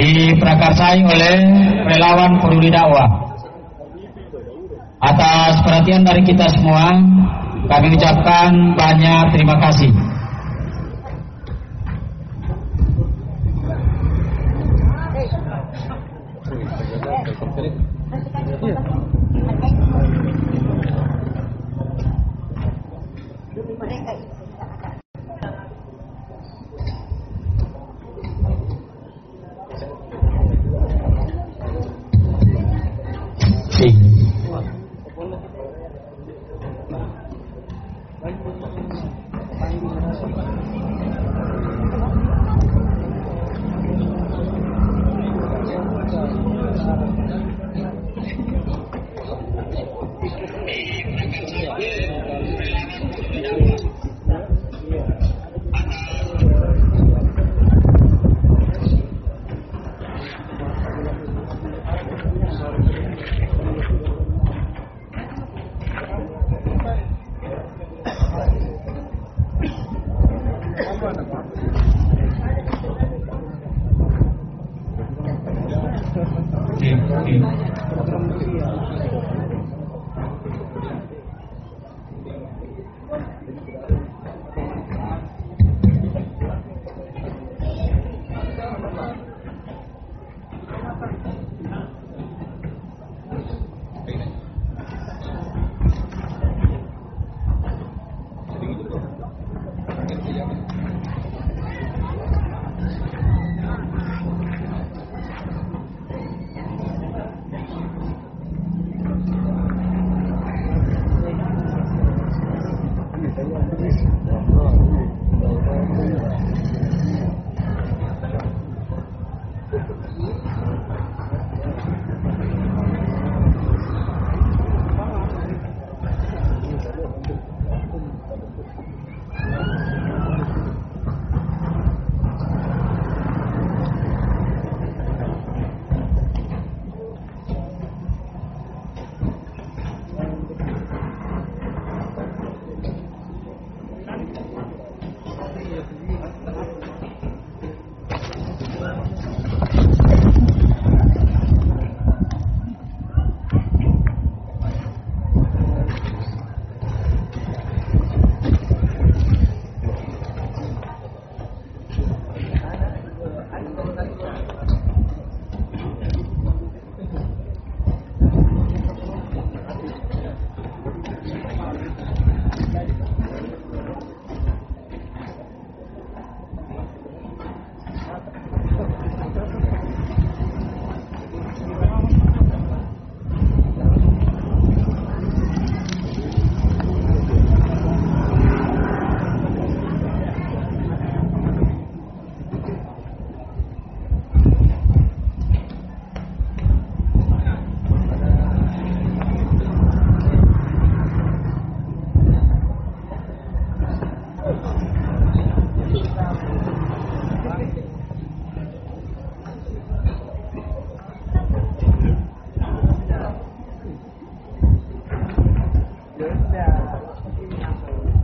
diprakarsai oleh relawan peduli dakwah. Atas perhatian dari kita semua, kami ucapkan banyak terima kasih.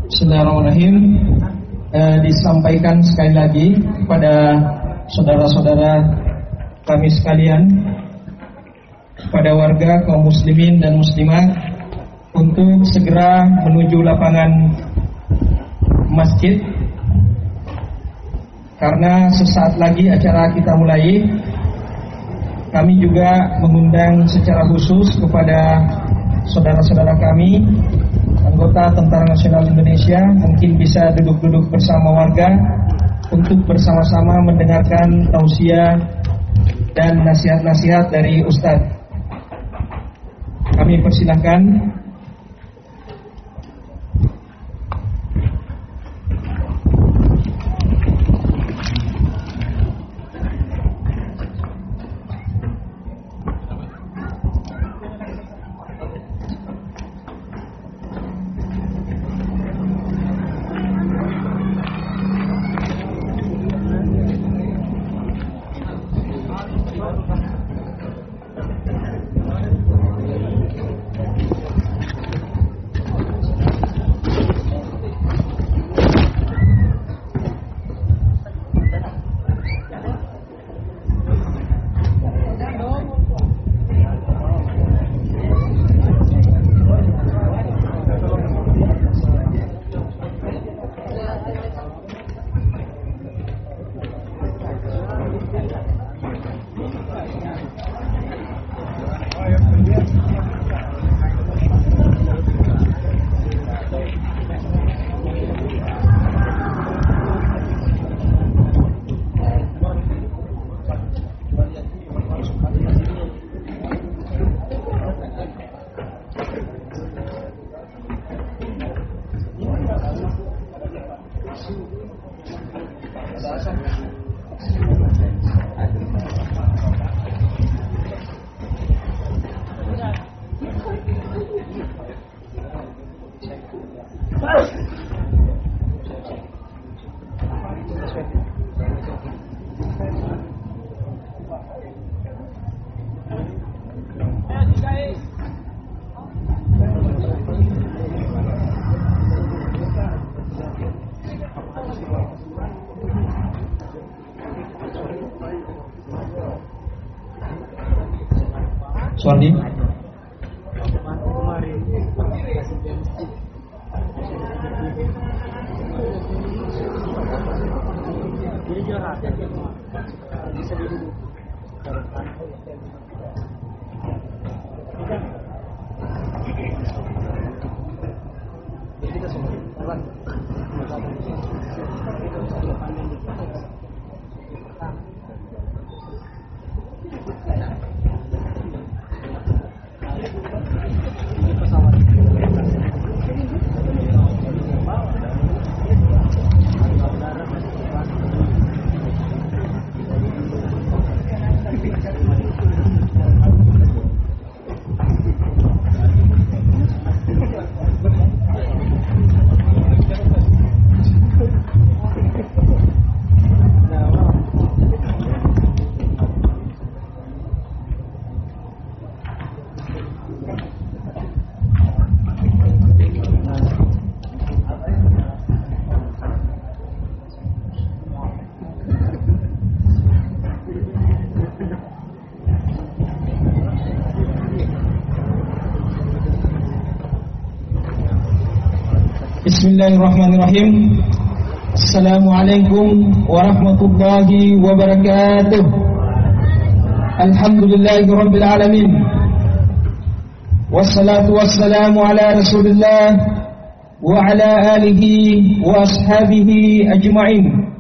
Bismillahirrahmanirrahim. Eh, disampaikan sekali lagi kepada saudara-saudara kami sekalian kepada warga kaum muslimin dan muslimat untuk segera menuju lapangan masjid. Karena sesaat lagi acara kita mulai kami juga mengundang secara khusus kepada saudara-saudara kami anggota Tentara Nasional Indonesia mungkin bisa duduk-duduk bersama warga untuk bersama-sama mendengarkan tausiah dan nasihat-nasihat dari Ustadz. Kami persilahkan Suwardi. Bismillahirrahmanirrahim. Assalamualaikum warahmatullahi wabarakatuh. Alhamdulillahi Wassalatu wassalamu ala rasulillah Wa ala alihi wa ashabihi ajma'in.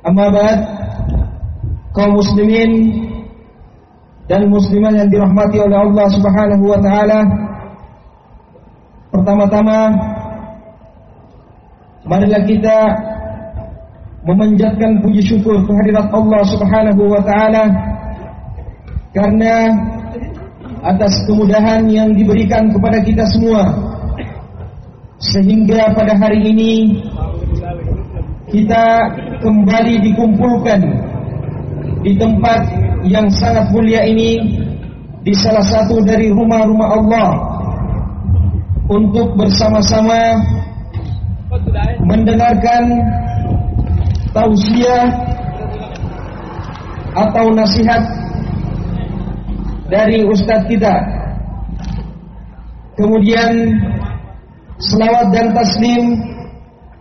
Amma ba'd Kaum muslimin Dan musliman yang dirahmati oleh Allah subhanahu wa ta'ala. Pertama-tama Marilah kita memanjatkan puji syukur kehadirat Allah Subhanahu wa taala karena atas kemudahan yang diberikan kepada kita semua. Sehingga pada hari ini kita kembali dikumpulkan di tempat yang sangat mulia ini di salah satu dari rumah-rumah Allah untuk bersama-sama mendengarkan tausiah atau nasihat dari ustadz kita. Kemudian selawat dan taslim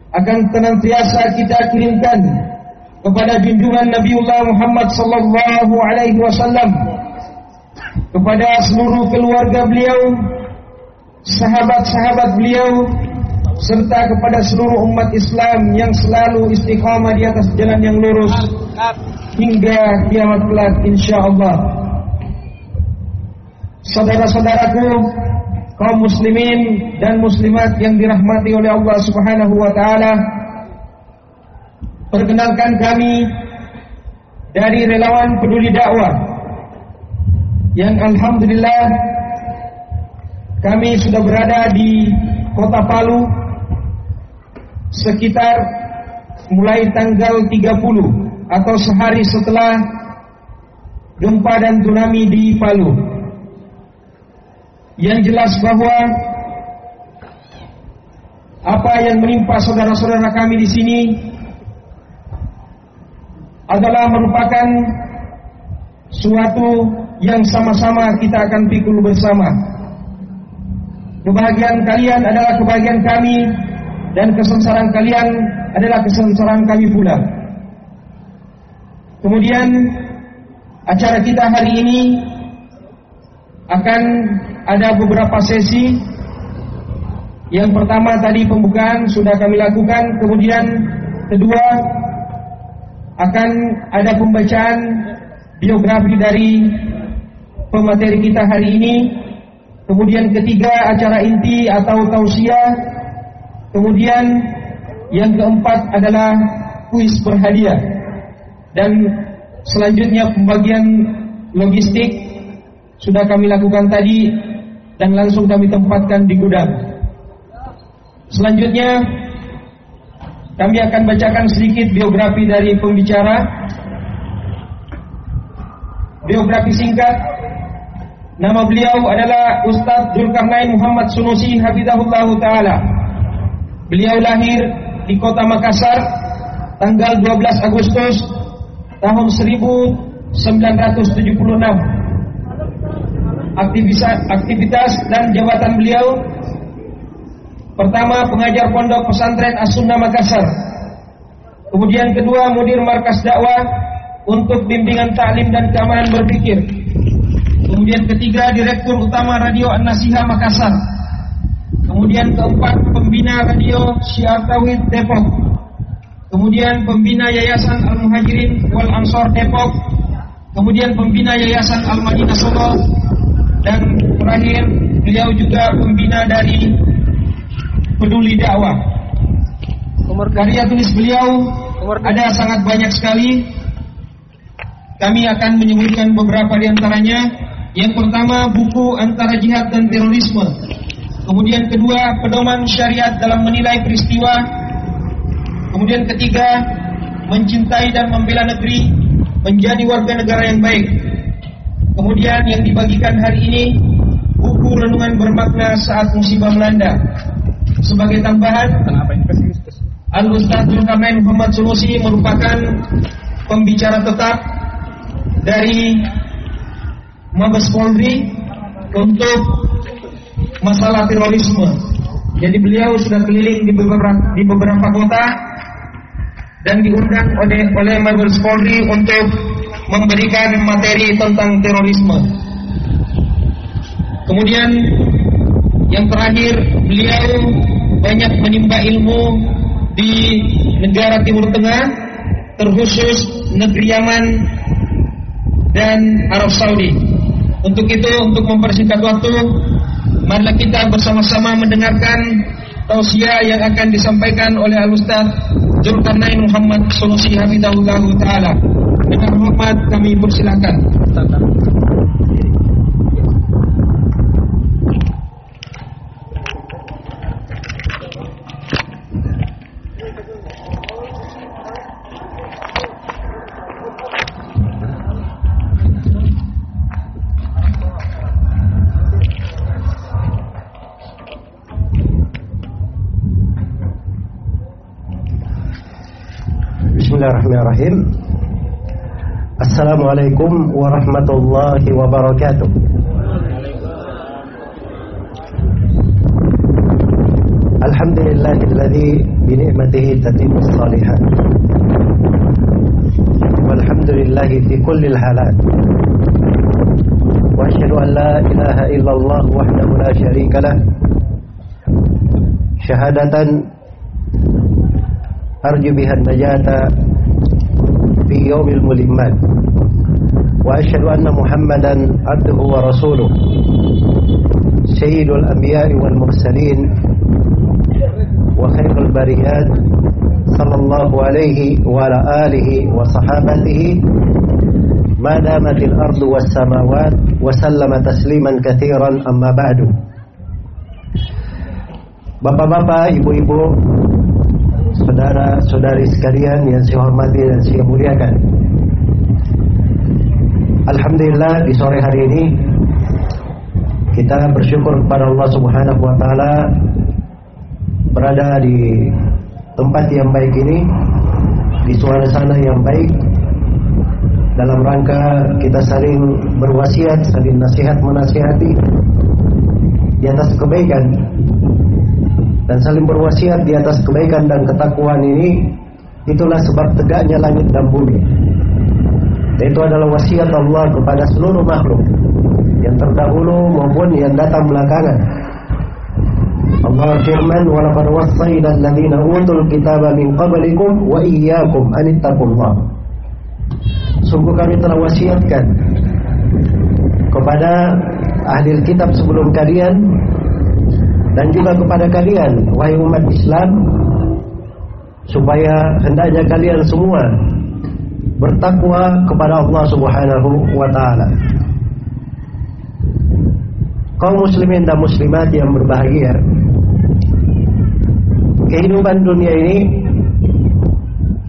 akan senantiasa kita kirimkan kepada junjungan Nabiullah Muhammad sallallahu alaihi wasallam kepada seluruh keluarga beliau, sahabat-sahabat beliau, serta kepada seluruh umat Islam yang selalu istiqamah di atas jalan yang lurus hingga kiamat kelak insyaallah. Saudara-saudaraku kaum muslimin dan muslimat yang dirahmati oleh Allah Subhanahu wa taala perkenalkan kami dari relawan peduli dakwah yang alhamdulillah kami sudah berada di kota Palu sekitar mulai tanggal 30 atau sehari setelah gempa dan tsunami di Palu. Yang jelas bahwa apa yang menimpa saudara-saudara kami di sini adalah merupakan suatu yang sama-sama kita akan pikul bersama. Kebahagiaan kalian adalah kebahagiaan kami dan kesengsaraan kalian adalah kesengsaraan kami pula. Kemudian acara kita hari ini akan ada beberapa sesi. Yang pertama tadi pembukaan sudah kami lakukan, kemudian kedua akan ada pembacaan biografi dari pemateri kita hari ini. Kemudian ketiga acara inti atau tausiah Kemudian yang keempat adalah kuis berhadiah. Dan selanjutnya pembagian logistik sudah kami lakukan tadi dan langsung kami tempatkan di gudang. Selanjutnya kami akan bacakan sedikit biografi dari pembicara. Biografi singkat Nama beliau adalah Ustadz Zulkarnain Muhammad Sunusi Hafizahullah Ta'ala Beliau lahir di kota Makassar tanggal 12 Agustus tahun 1976. aktivitas dan jabatan beliau. Pertama, pengajar pondok pesantren As-Sunnah Makassar. Kemudian kedua, mudir markas dakwah untuk bimbingan taklim dan keamanan berpikir. Kemudian ketiga, direktur utama Radio An-Nasiha Makassar. Kemudian keempat, pembina Radio Syiar Tauhid Depok. Kemudian pembina Yayasan Al-Muhajirin Wal Ansor Depok. Kemudian pembina Yayasan Al-Madinah Solo dan terakhir beliau juga pembina dari Peduli Dakwah. Karya tulis beliau ada sangat banyak sekali. Kami akan menyebutkan beberapa di antaranya. Yang pertama buku antara jihad dan terorisme. Kemudian kedua pedoman syariat dalam menilai peristiwa. Kemudian ketiga mencintai dan membela negeri menjadi warga negara yang baik. Kemudian yang dibagikan hari ini buku renungan bermakna saat musibah melanda. Sebagai tambahan, Al Ustaz Zulkarnain Muhammad Sulusi merupakan pembicara tetap dari Mabes Polri untuk masalah terorisme. Jadi beliau sudah keliling di beberapa di beberapa kota dan diundang oleh oleh Mabes Polri untuk memberikan materi tentang terorisme. Kemudian yang terakhir beliau banyak menimba ilmu di negara Timur Tengah, terkhusus negeri Yaman dan Arab Saudi. Untuk itu, untuk mempersingkat waktu, marilah kita bersama-sama mendengarkan tausiah yang akan disampaikan oleh Al-Ustaz Zulkarnain Muhammad Solusi Hamidahullah Ta'ala. Dengan hormat kami persilakan. Bismillahirrahmanirrahim Assalamualaikum warahmatullahi wabarakatuh Alhamdulillahilladzi bini'matihi tatimmus salihat Walhamdulillahi fi kullil halat Wa asyhadu an la ilaha illallah wahdahu la syarika lah Syahadatan أرجو بها النجاة في يوم الملمات. وأشهد أن محمدا عبده ورسوله. سيد الأنبياء والمرسلين. وخير البريات. صلى الله عليه وعلى آله وصحابته. ما دامت الأرض والسماوات وسلم تسليما كثيرا أما بعد. Bapak-bapak, ibu-ibu, saudara-saudari sekalian yang saya hormati dan saya muliakan. Alhamdulillah di sore hari ini kita bersyukur kepada Allah Subhanahu wa taala berada di tempat yang baik ini di suasana yang baik dalam rangka kita saling berwasiat, saling nasihat menasihati di atas kebaikan dan saling berwasiat di atas kebaikan dan ketakwaan ini itulah sebab tegaknya langit dan bumi. Itu adalah wasiat Allah kepada seluruh makhluk yang terdahulu maupun yang datang belakangan. Allah firman walaqad wassayna alladziina utul kitaba min qablikum wa iyyakum an ittaqullah. Sungguh kami telah wasiatkan kepada ahli kitab sebelum kalian dan juga kepada kalian wahai umat Islam supaya hendaknya kalian semua bertakwa kepada Allah Subhanahu wa taala. Kaum muslimin dan muslimat yang berbahagia. Kehidupan dunia ini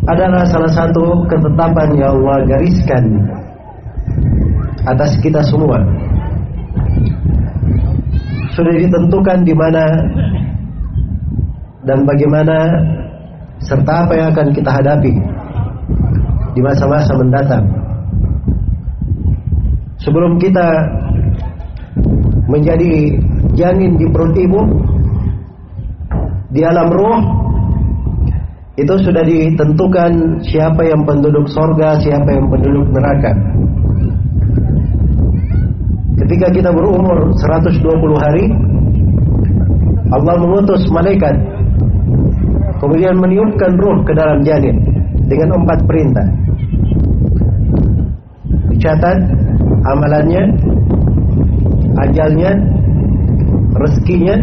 adalah salah satu ketetapan yang Allah gariskan atas kita semua sudah ditentukan di mana dan bagaimana serta apa yang akan kita hadapi di masa-masa mendatang. Sebelum kita menjadi janin di perut ibu di alam roh itu sudah ditentukan siapa yang penduduk sorga, siapa yang penduduk neraka. Ketika kita berumur 120 hari, Allah mengutus malaikat kemudian meniupkan ruh ke dalam janin dengan empat perintah. Dicatat amalannya, ajalnya, rezekinya,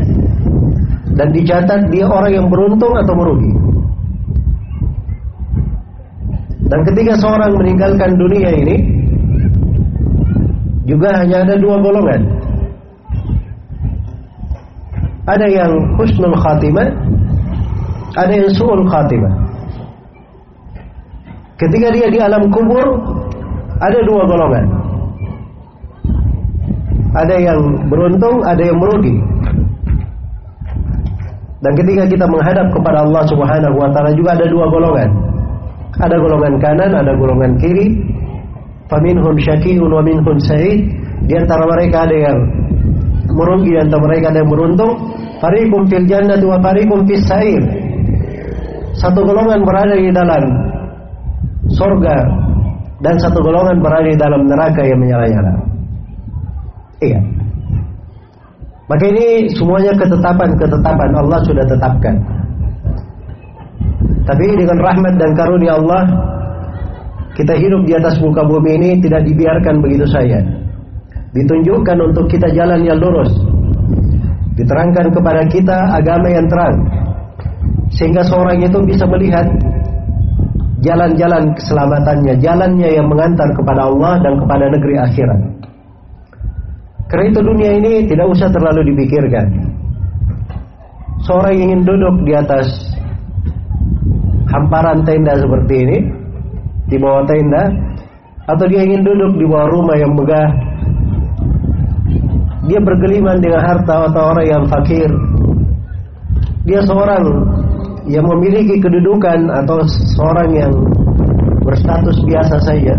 dan dicatat dia orang yang beruntung atau merugi. Dan ketika seorang meninggalkan dunia ini, juga hanya ada dua golongan. Ada yang husnul khatimah, ada yang su'ul khatimah. Ketika dia di alam kubur, ada dua golongan. Ada yang beruntung, ada yang merugi. Dan ketika kita menghadap kepada Allah Subhanahu wa taala juga ada dua golongan. Ada golongan kanan, ada golongan kiri. Faminhum syakiyun wa minhum sa'id. Di antara mereka ada yang merugi, di antara mereka ada yang beruntung. Fariqum fil jannati wa fariqum fis sa'ir. Satu golongan berada di dalam sorga dan satu golongan berada di dalam neraka yang menyala-nyala. Iya. Maka ini semuanya ketetapan-ketetapan Allah sudah tetapkan. Tapi dengan rahmat dan karunia Allah kita hidup di atas muka bumi ini tidak dibiarkan begitu saja. Ditunjukkan untuk kita jalan yang lurus. Diterangkan kepada kita agama yang terang. Sehingga seorang itu bisa melihat jalan-jalan keselamatannya, jalannya yang mengantar kepada Allah dan kepada negeri akhirat. Itu dunia ini tidak usah terlalu dipikirkan. Seorang ingin duduk di atas hamparan tenda seperti ini, di bawah tenda, atau dia ingin duduk di bawah rumah yang megah, dia bergeliman dengan harta atau orang yang fakir. Dia seorang yang memiliki kedudukan atau seorang yang berstatus biasa saja.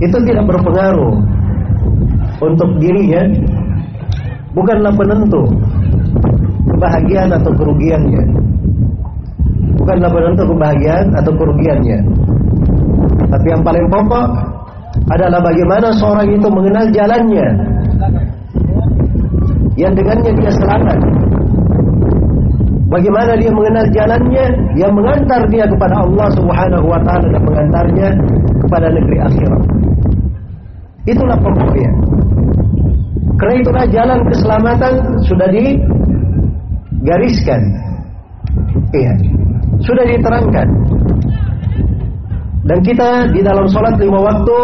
Itu tidak berpengaruh untuk dirinya bukanlah penentu kebahagiaan atau kerugiannya. Bukanlah penentu kebahagiaan atau kerugiannya. Tapi yang paling pokok adalah bagaimana seorang itu mengenal jalannya. Yang dengannya dia selamat. Bagaimana dia mengenal jalannya yang mengantar dia kepada Allah Subhanahu wa taala dan mengantarnya kepada negeri akhirat. Itulah pokoknya. Karena itulah jalan keselamatan sudah digariskan. Iya. Sudah diterangkan. Dan kita di dalam sholat lima waktu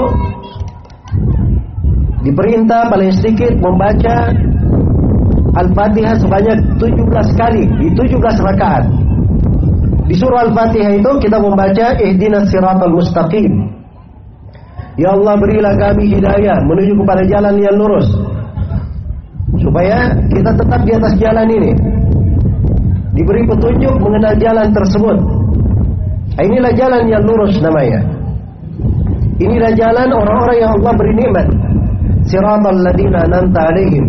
diperintah paling sedikit membaca Al-Fatihah sebanyak 17 kali di 17 rakaat. Di surah Al-Fatihah itu kita membaca ihdinas siratal mustaqim. Ya Allah berilah kami hidayah menuju kepada jalan yang lurus. Supaya kita tetap di atas jalan ini. Diberi petunjuk mengenal jalan tersebut. Inilah jalan yang lurus namanya. Inilah jalan orang-orang yang Allah beri nikmat. Siratal ladina an'amta alaihim.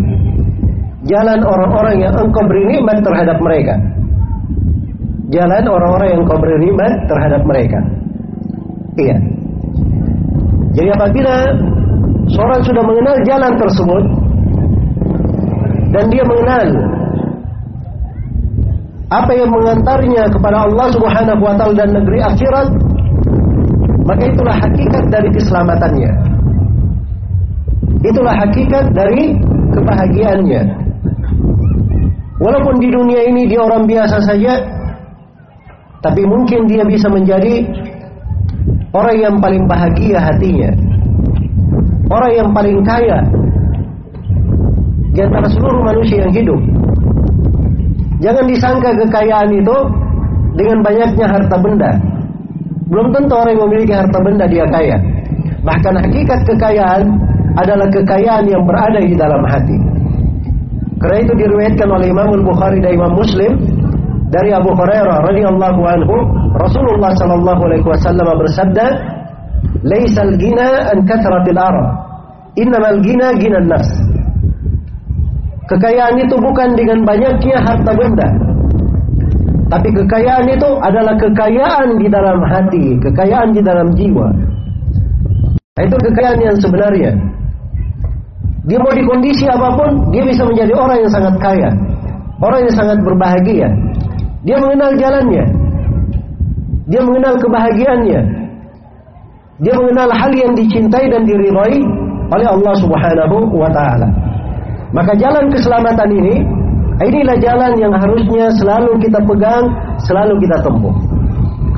Jalan orang-orang yang engkau beri nikmat terhadap mereka. Jalan orang-orang yang engkau beri nikmat terhadap mereka. Iya. Jadi apabila seorang sudah mengenal jalan tersebut dan dia mengenal apa yang mengantarnya kepada Allah Subhanahu wa taala dan negeri akhirat, maka itulah hakikat dari keselamatannya. Itulah hakikat dari kebahagiaannya. Walaupun di dunia ini dia orang biasa saja, tapi mungkin dia bisa menjadi orang yang paling bahagia hatinya. Orang yang paling kaya di antara seluruh manusia yang hidup. Jangan disangka kekayaan itu dengan banyaknya harta benda. Belum tentu orang yang memiliki harta benda dia kaya. Bahkan hakikat kekayaan adalah kekayaan yang berada di dalam hati. Karena itu diriwayatkan oleh Imam Al-Bukhari dan Imam Muslim dari Abu Hurairah radhiyallahu anhu, Rasulullah sallallahu alaihi wasallam bersabda, "Laisal gina an kathratil arab, innamal gina gina nafs." Kekayaan itu bukan dengan banyaknya harta benda. Tapi kekayaan itu adalah kekayaan di dalam hati, kekayaan di dalam jiwa. Nah, itu kekayaan yang sebenarnya. Dia mau di kondisi apa pun, dia bisa menjadi orang yang sangat kaya. Orang yang sangat berbahagia. Dia mengenal jalannya. Dia mengenal kebahagiaannya. Dia mengenal hal yang dicintai dan diridhai oleh Allah Subhanahu wa taala. Maka jalan keselamatan ini inilah jalan yang harusnya selalu kita pegang, selalu kita tempuh.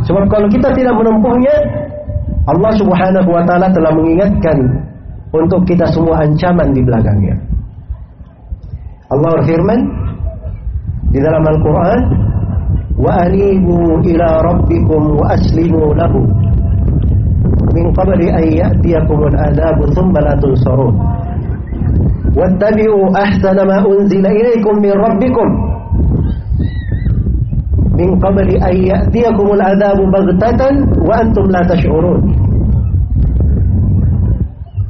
Sebab kalau kita tidak menempuhnya, Allah Subhanahu wa taala telah mengingatkan untuk kita semua ancaman di belakangnya. Allah berfirman di dalam Al-Qur'an, "Wa anibu ila rabbikum wa aslimu lahu." min qabli an ya'tiyakumul adabu thumma la tunsarun ahsana ma unzila ilaykum min rabbikum min qabli an ya'tiyakumul adabu baghtatan wa antum la tash'urun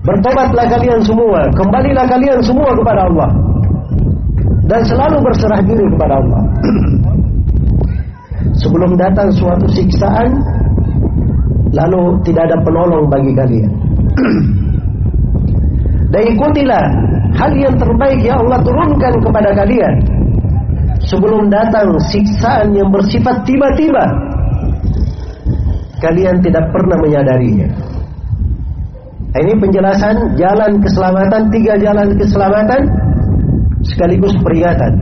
Bertobatlah kalian semua, kembalilah kalian semua kepada Allah dan selalu berserah diri kepada Allah. Sebelum datang suatu siksaan lalu tidak ada penolong bagi kalian. Dan ikutilah hal yang terbaik yang Allah turunkan kepada kalian sebelum datang siksaan yang bersifat tiba-tiba. Kalian tidak pernah menyadarinya. Ini penjelasan jalan keselamatan, tiga jalan keselamatan sekaligus peringatan.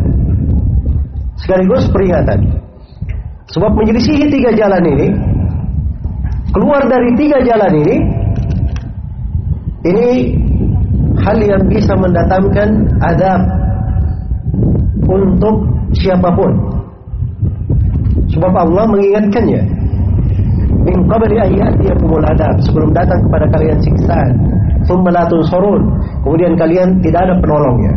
Sekaligus peringatan. Sebab menyelisih tiga jalan ini keluar dari tiga jalan ini ini hal yang bisa mendatangkan adab untuk siapa pun. Sebab Allah mengingatkannya. Min qabli an ya'tiyakumul adab sebelum datang kepada kalian siksaan. Thumma la tunsurun kemudian kalian tidak ada penolongnya.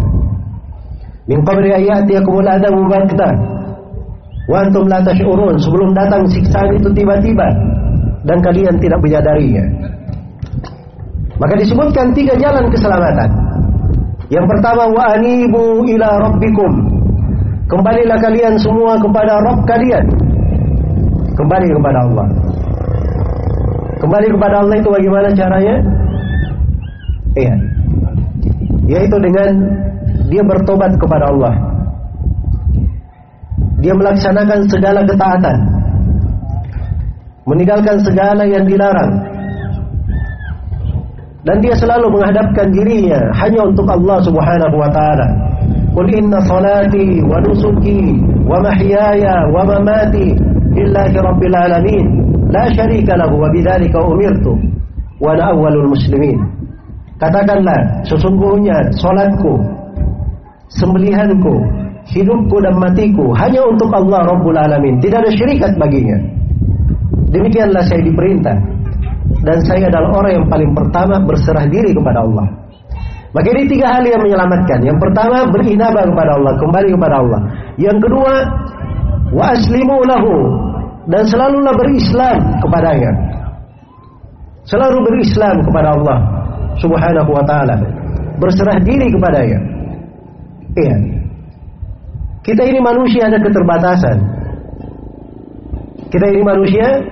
Min qabli an ya'tiyakumul adab baghtah wa antum la tash'urun. Sebelum datang siksaan itu tiba-tiba. Dan kalian tidak menyadarinya. Maka disebutkan tiga jalan keselamatan. Yang pertama wa anibu ila rabbikum. Kembalilah kalian semua kepada Rabb kalian. Kembali kepada Allah. Kembali kepada Allah itu bagaimana caranya? Iya. Yaitu dengan dia bertobat kepada Allah. Dia melaksanakan segala ketaatan meninggalkan segala yang dilarang dan dia selalu menghadapkan dirinya hanya untuk Allah Subhanahu wa taala. Qul inna salati wa nusuki wa mahyaya wa mamati lillahi rabbil alamin la syarika lahu wa bidzalika umirtu wa ana awwalul muslimin. Katakanlah sesungguhnya salatku sembelihanku hidupku dan matiku hanya untuk Allah Rabbul Alamin tidak ada syirikat baginya Demikianlah saya diperintah dan saya adalah orang yang paling pertama berserah diri kepada Allah. Maka ini tiga hal yang menyelamatkan. Yang pertama berinabah kepada Allah, kembali kepada Allah. Yang kedua wa aslimu lahu dan selalulah berislam kepadanya. Selalu berislam kepada Allah Subhanahu wa taala. Berserah diri kepadanya. Iya. Kita ini manusia ada keterbatasan. Kita ini manusia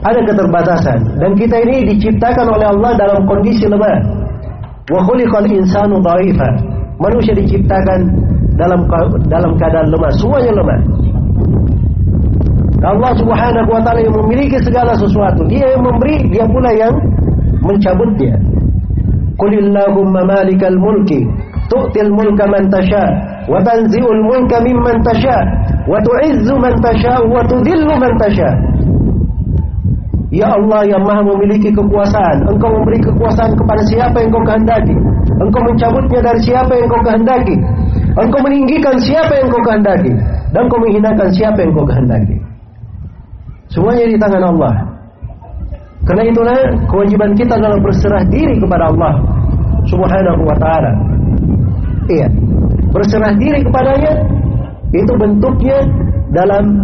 ada keterbatasan dan kita ini diciptakan oleh Allah dalam kondisi lemah. Wa khuliqal insanu dha'ifa. Manusia diciptakan dalam dalam keadaan lemah, semuanya lemah. Allah Subhanahu wa taala yang memiliki segala sesuatu. Dia yang memberi, dia pula yang mencabutnya. Qulillahumma malikal mulki tu'til mulka man tasha wa tanzi'ul mulka mimman tasha wa tu'izzu man tasha wa tudhillu man tasha. Ya Allah yang maha memiliki kekuasaan Engkau memberi kekuasaan kepada siapa yang engkau kehendaki? Engkau mencabutnya dari siapa yang engkau kehendaki? Engkau meninggikan siapa yang engkau kehendaki? Dan engkau menghinakan siapa yang engkau kehendaki? Semuanya di tangan Allah. Karena itulah kewajiban kita dalam berserah diri kepada Allah Subhanahu wa ta'ala. Iya. Berserah diri kepadanya Itu bentuknya dalam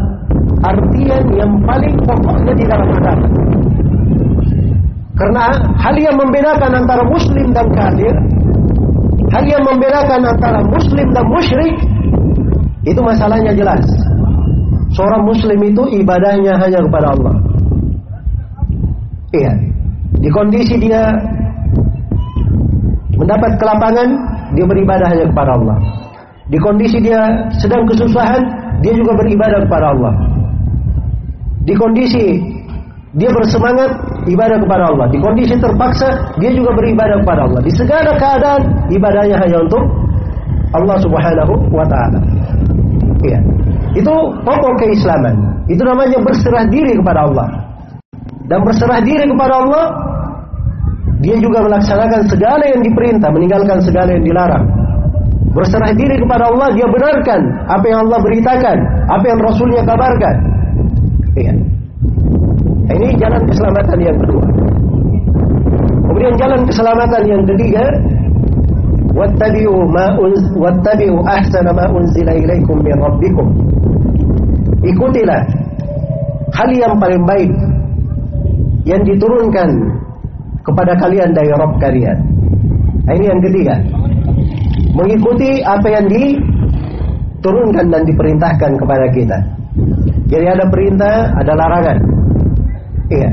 artian yang paling pokoknya di dalam agama. Karena hal yang membedakan antara muslim dan kafir Hal yang membedakan antara muslim dan musyrik itu masalahnya jelas. Seorang muslim itu ibadahnya hanya kepada Allah. Iya. Di kondisi dia mendapat kelapangan, dia beribadah hanya kepada Allah. Di kondisi dia sedang kesusahan, dia juga beribadah kepada Allah. Di kondisi dia bersemangat ibadah kepada Allah. Di kondisi terpaksa dia juga beribadah kepada Allah. Di segala keadaan ibadahnya hanya untuk Allah Subhanahu wa taala. Iya. Itu pokok keislaman. Itu namanya berserah diri kepada Allah. Dan berserah diri kepada Allah dia juga melaksanakan segala yang diperintah, meninggalkan segala yang dilarang. Berserah diri kepada Allah, dia benarkan apa yang Allah beritakan, apa yang Rasulnya kabarkan. Iya. Ini jalan keselamatan yang kedua. Kemudian jalan keselamatan yang ketiga, wattabi'u ma wattabi'u ahsana ma unzila ilaikum min rabbikum. Ikutilah hal yang paling baik yang diturunkan kepada kalian dari Rabb kalian. Nah, ini yang ketiga. Mengikuti apa yang diturunkan dan diperintahkan kepada kita. Jadi ada perintah, ada larangan. Iya.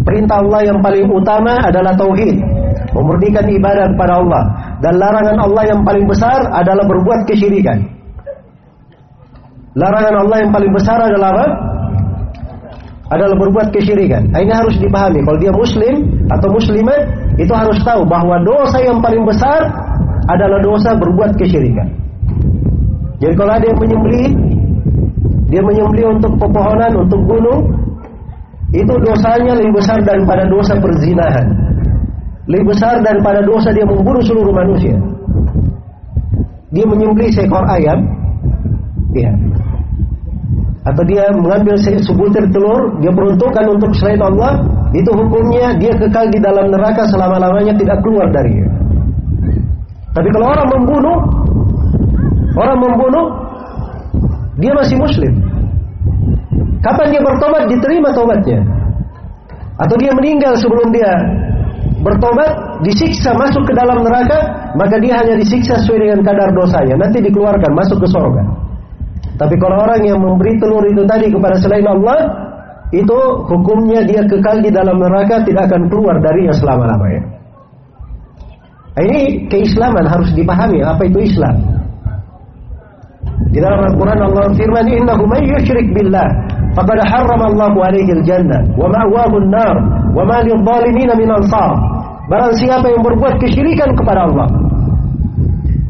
Perintah Allah yang paling utama adalah tauhid, memurnikan ibadah kepada Allah. Dan larangan Allah yang paling besar adalah berbuat kesyirikan. Larangan Allah yang paling besar adalah apa? adalah berbuat kesyirikan. Nah, ini harus dipahami. Kalau dia muslim atau muslimat, itu harus tahu bahwa dosa yang paling besar adalah dosa berbuat kesyirikan. Jadi kalau ada yang menyembelih, dia menyembelih untuk pepohonan, untuk gunung, itu dosanya lebih besar daripada dosa perzinahan. Lebih besar daripada dosa dia membunuh seluruh manusia. Dia menyembelih seekor ayam, ya, atau dia mengambil sebutir telur, dia peruntukkan untuk selain Allah, itu hukumnya dia kekal di dalam neraka selama-lamanya tidak keluar darinya. Tapi kalau orang membunuh, orang membunuh, dia masih muslim. Kapan dia bertobat diterima tobatnya? Atau dia meninggal sebelum dia bertobat, disiksa masuk ke dalam neraka, maka dia hanya disiksa sesuai dengan kadar dosanya. Nanti dikeluarkan masuk ke surga. Tapi kalau orang yang memberi telur itu tadi kepada selain Allah, itu hukumnya dia kekal di dalam neraka tidak akan keluar darinya selama-lamanya. Ini keislaman harus dipahami apa itu Islam. Di dalam Al-Quran Allah firman innahu man yushrik billah faqad harrama Allah alaihi al-jannah wa ma'wahu an-nar wa ma lidh-dhalimin min ansar. Barang siapa yang berbuat kesyirikan kepada Allah,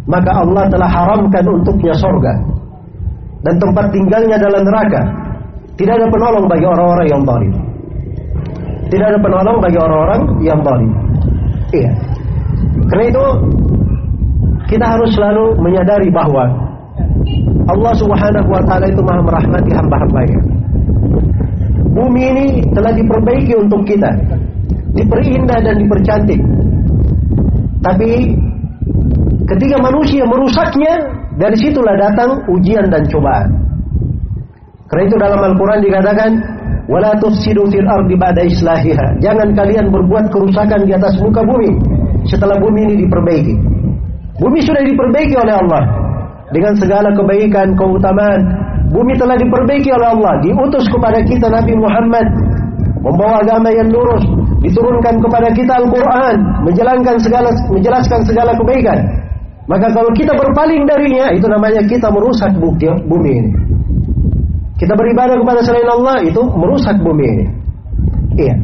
maka Allah telah haramkan untuknya surga dan tempat tinggalnya adalah neraka. Tidak ada penolong bagi orang-orang yang zalim. Tidak ada penolong bagi orang-orang yang zalim. Iya. Karena itu kita harus selalu menyadari bahwa Allah Subhanahu wa taala itu Maha merahmati hamba-hambanya. Bumi ini telah diperbaiki untuk kita, diperindah dan dipercantik. Tapi ketika manusia merusaknya, dari situlah datang ujian dan cobaan. Karena itu dalam Al-Quran dikatakan, "Wala tufsidu fil ardi ba'da islahiha." Jangan kalian berbuat kerusakan di atas muka bumi setelah bumi ini diperbaiki. Bumi sudah diperbaiki oleh Allah dengan segala kebaikan, keutamaan. Bumi telah diperbaiki oleh Allah, diutus kepada kita Nabi Muhammad membawa agama yang lurus, diturunkan kepada kita Al-Quran, menjalankan segala menjelaskan segala kebaikan. Maka kalau kita berpaling darinya, itu namanya kita merusak bukti bumi ini. Kita beribadah kepada selain Allah, itu merusak bumi ini. Iya.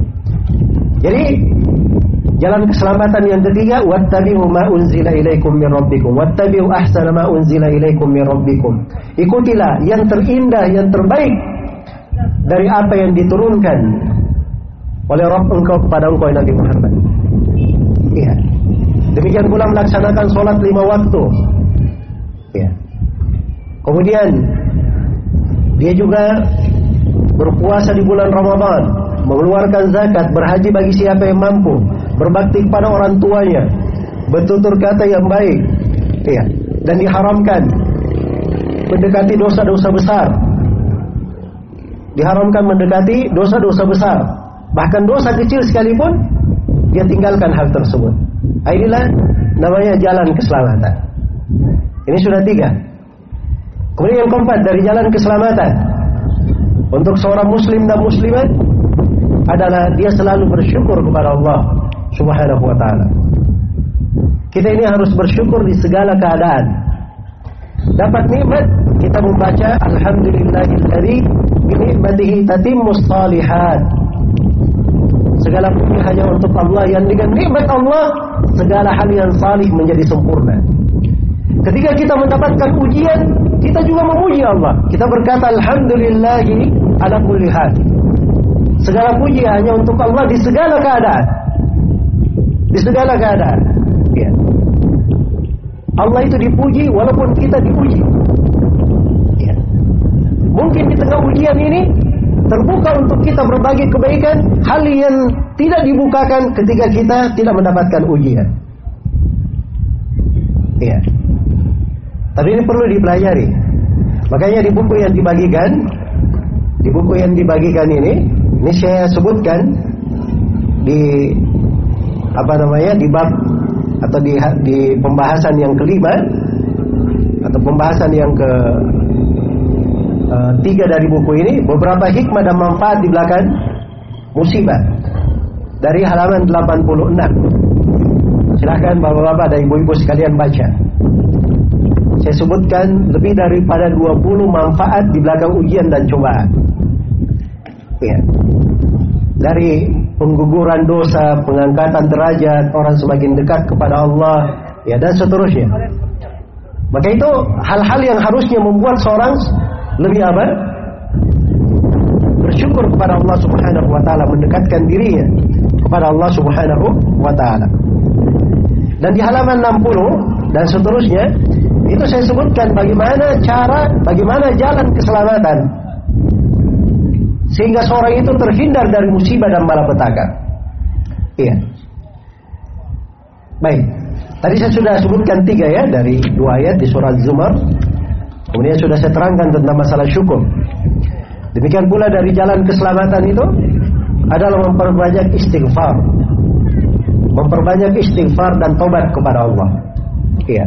Jadi jalan keselamatan yang ketiga, wattabi'u ma unzila ilaikum min rabbikum, wattabi'u ahsana ma unzila ilaikum min rabbikum. Ikutilah yang terindah, yang terbaik dari apa yang diturunkan oleh Rabb engkau kepada engkau Nabi Muhammad. Iya. Demikian pula melaksanakan sholat lima waktu. Ya. Kemudian dia juga berpuasa di bulan Ramadan, mengeluarkan zakat, berhaji bagi siapa yang mampu, berbakti kepada orang tuanya, bertutur kata yang baik, ya, dan diharamkan mendekati dosa-dosa besar. Diharamkan mendekati dosa-dosa besar. Bahkan dosa kecil sekalipun dia tinggalkan hal tersebut. Nah, inilah namanya jalan keselamatan. Ini sudah tiga. Kemudian yang keempat dari jalan keselamatan untuk seorang muslim dan muslimat adalah dia selalu bersyukur kepada Allah Subhanahu wa taala. Kita ini harus bersyukur di segala keadaan. Dapat nikmat kita membaca alhamdulillahilladzi bi ni'matihi tatimmus shalihat. Segala puji hanya untuk Allah yang dengan nikmat Allah segala hal yang salih menjadi sempurna. Ketika kita mendapatkan ujian, kita juga memuji Allah. Kita berkata alhamdulillahi ala kulli hal. Segala puji hanya untuk Allah di segala keadaan. Di segala keadaan. Ya. Allah itu dipuji walaupun kita dipuji. Ya. Mungkin di tengah ujian ini terbuka untuk kita berbagi kebaikan, hal yang tidak dibukakan ketika kita tidak mendapatkan ujian. Iya. Tapi ini perlu dipelajari. Makanya di buku yang dibagikan, di buku yang dibagikan ini, ini saya sebutkan di apa namanya? Di bab atau di di pembahasan yang kelima atau pembahasan yang ke uh, tiga dari buku ini beberapa hikmah dan manfaat di belakang musibah dari halaman 86 silahkan bapak-bapak dan ibu-ibu sekalian baca. Saya sebutkan lebih daripada 20 manfaat di belakang ujian dan cobaan. Ya. Dari pengguguran dosa, pengangkatan derajat, orang semakin dekat kepada Allah, ya dan seterusnya. Maka itu hal-hal yang harusnya membuat seorang lebih apa? Bersyukur kepada Allah Subhanahu wa taala, mendekatkan dirinya kepada Allah Subhanahu wa taala. Dan di halaman 60 dan seterusnya itu saya sebutkan bagaimana cara, bagaimana jalan keselamatan sehingga seorang itu terhindar dari musibah dan malapetaka. Iya. Baik. Tadi saya sudah sebutkan tiga ya dari dua ayat di surat Zumar. Kemudian sudah saya terangkan tentang masalah syukur. Demikian pula dari jalan keselamatan itu adalah memperbanyak istighfar. Memperbanyak istighfar dan tobat kepada Allah. Iya.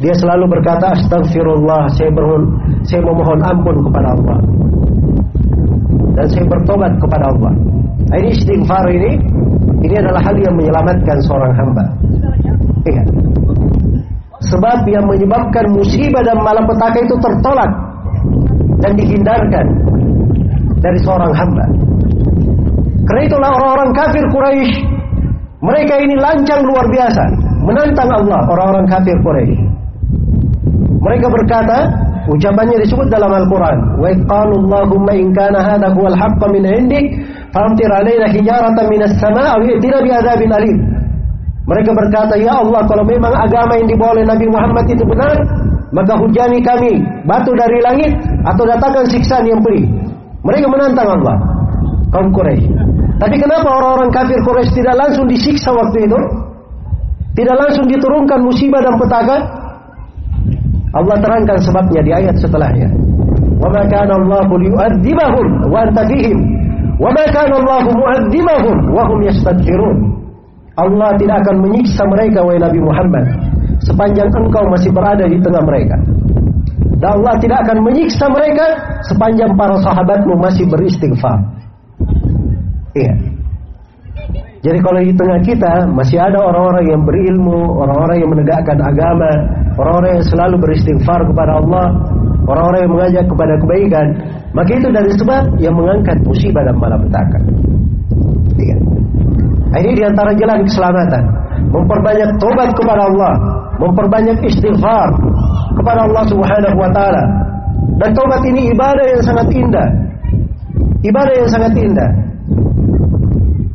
Dia selalu berkata astagfirullah, saya bermohon saya memohon ampun kepada Allah. Dan saya bertobat kepada Allah. Nah, ini istighfar ini ini adalah hal yang menyelamatkan seorang hamba. Iya. Sebab yang menyebabkan musibah dan malapetaka itu tertolak dan dihindarkan dari seorang hamba. Karena itulah orang-orang kafir Quraisy mereka ini lancang luar biasa menantang Allah orang-orang kafir Quraisy. Mereka berkata, ucapannya disebut dalam Al-Quran. Wa qalu Allahumma in kana hadha huwal haqqa min indik, famtir alaina hijaratan minas sama' aw i'tina bi alim. Mereka berkata, "Ya Allah, kalau memang agama yang dibawa oleh Nabi Muhammad itu benar, maka hujani kami batu dari langit atau datangkan siksaan yang pedih." Mereka menantang Allah, kaum Quraisy. Tapi kenapa orang-orang kafir Quraisy tidak langsung disiksa waktu itu? Tidak langsung diturunkan musibah dan petaka? Allah terangkan sebabnya di ayat setelahnya. Wa ma kana Allahu wa anta fihim. Wa ma kana Allahu yastaghfirun. Allah tidak akan menyiksa mereka wahai Nabi Muhammad sepanjang engkau masih berada di tengah mereka. Dan Allah tidak akan menyiksa mereka sepanjang para sahabatmu masih beristighfar. Iya. Jadi kalau di tengah kita masih ada orang-orang yang berilmu, orang-orang yang menegakkan agama, orang-orang yang selalu beristighfar kepada Allah, orang-orang yang mengajak kepada kebaikan, maka itu dari sebab yang mengangkat musibah dan malapetaka. Iya. Nah, ini di antara jalan keselamatan. Memperbanyak tobat kepada Allah, memperbanyak istighfar kepada Allah Subhanahu wa taala. Dan tobat ini ibadah yang sangat indah. Ibadah yang sangat indah.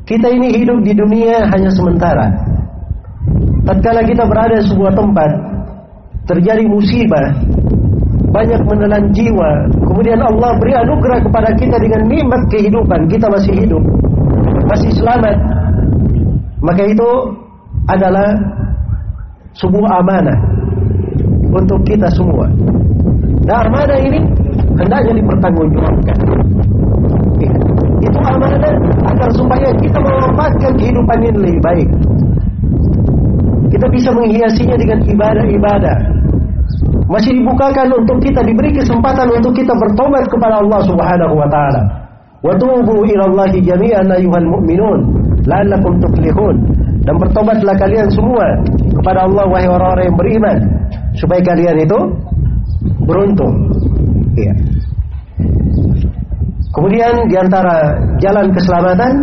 Kita ini hidup di dunia hanya sementara. Tatkala kita berada di sebuah tempat, terjadi musibah, banyak menelan jiwa, kemudian Allah beri anugerah kepada kita dengan nikmat kehidupan, kita masih hidup, masih selamat. Maka itu adalah sebuah amanah untuk kita semua. Dan amanah ini hendaknya dipertanggungjawabkan. Itu amanah agar supaya kita memanfaatkan kehidupan ini lebih baik. Kita bisa menghiasinya dengan ibadah-ibadah. Masih dibukakan untuk kita diberi kesempatan untuk kita bertobat kepada Allah Subhanahu wa taala. Wa tubu ila Allah jami'an ayyuhal mu'minun la'allakum tuflihun. Dan bertobatlah kalian semua kepada Allah wahai orang-orang yang beriman supaya kalian itu beruntung. Iya. Kemudian di antara jalan keselamatan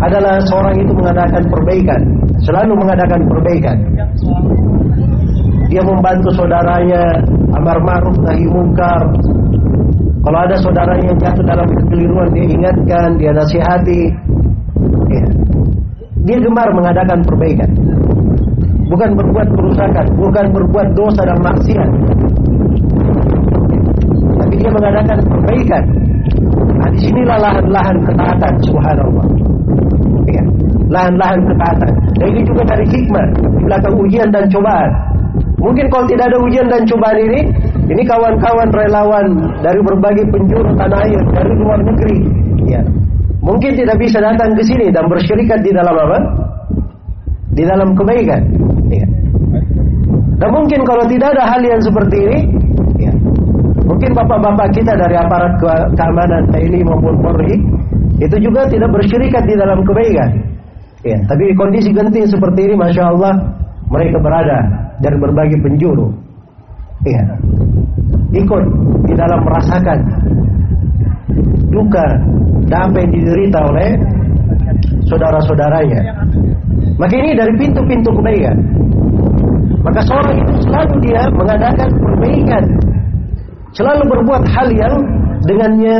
adalah seorang itu mengadakan perbaikan, selalu mengadakan perbaikan. Dia membantu saudaranya amar ma'ruf nahi mungkar. Kalau ada saudaranya yang jatuh dalam kekeliruan dia ingatkan, dia nasihati. Ya. Dia gemar mengadakan perbaikan. Bukan berbuat kerusakan, bukan berbuat dosa dan maksiat. Tapi dia mengadakan perbaikan. Nah, di sinilah lahan-lahan ketaatan, subhanallah. Ya. Lahan-lahan ketaatan. Dan ini juga dari hikmah di belakang ujian dan cobaan. Mungkin kalau tidak ada ujian dan cobaan ini, ini kawan-kawan relawan dari berbagai penjuru tanah air, dari luar negeri, ya. Mungkin tidak bisa datang ke sini dan bersyirikat di dalam apa? Di dalam kebaikan. Ya. Dan mungkin kalau tidak ada hal yang seperti ini, ya. Mungkin bapak-bapak kita dari aparat ke keamanan TNI maupun Polri itu juga tidak bersyirikat di dalam kebaikan. Ya, tapi kondisi genting seperti ini, masya Allah, mereka berada dari berbagai penjuru. Ya, ikut di dalam merasakan duka dan apa yang diderita oleh saudara-saudaranya. Maka ini dari pintu-pintu kebaikan. Maka seorang itu selalu dia mengadakan perbaikan. Selalu berbuat hal yang dengannya